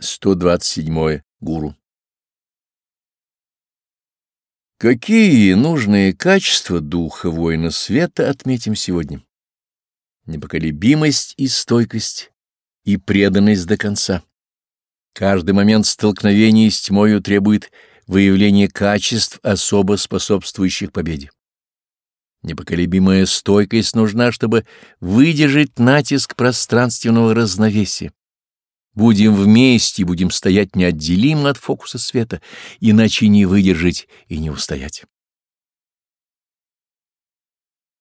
127. Гуру. Какие нужные качества духа воина света отметим сегодня? Непоколебимость и стойкость, и преданность до конца. Каждый момент столкновения с тьмою требует выявления качеств, особо способствующих победе. Непоколебимая стойкость нужна, чтобы выдержать натиск пространственного разновесия Будем вместе, будем стоять неотделимо от фокуса света, иначе не выдержать и не устоять.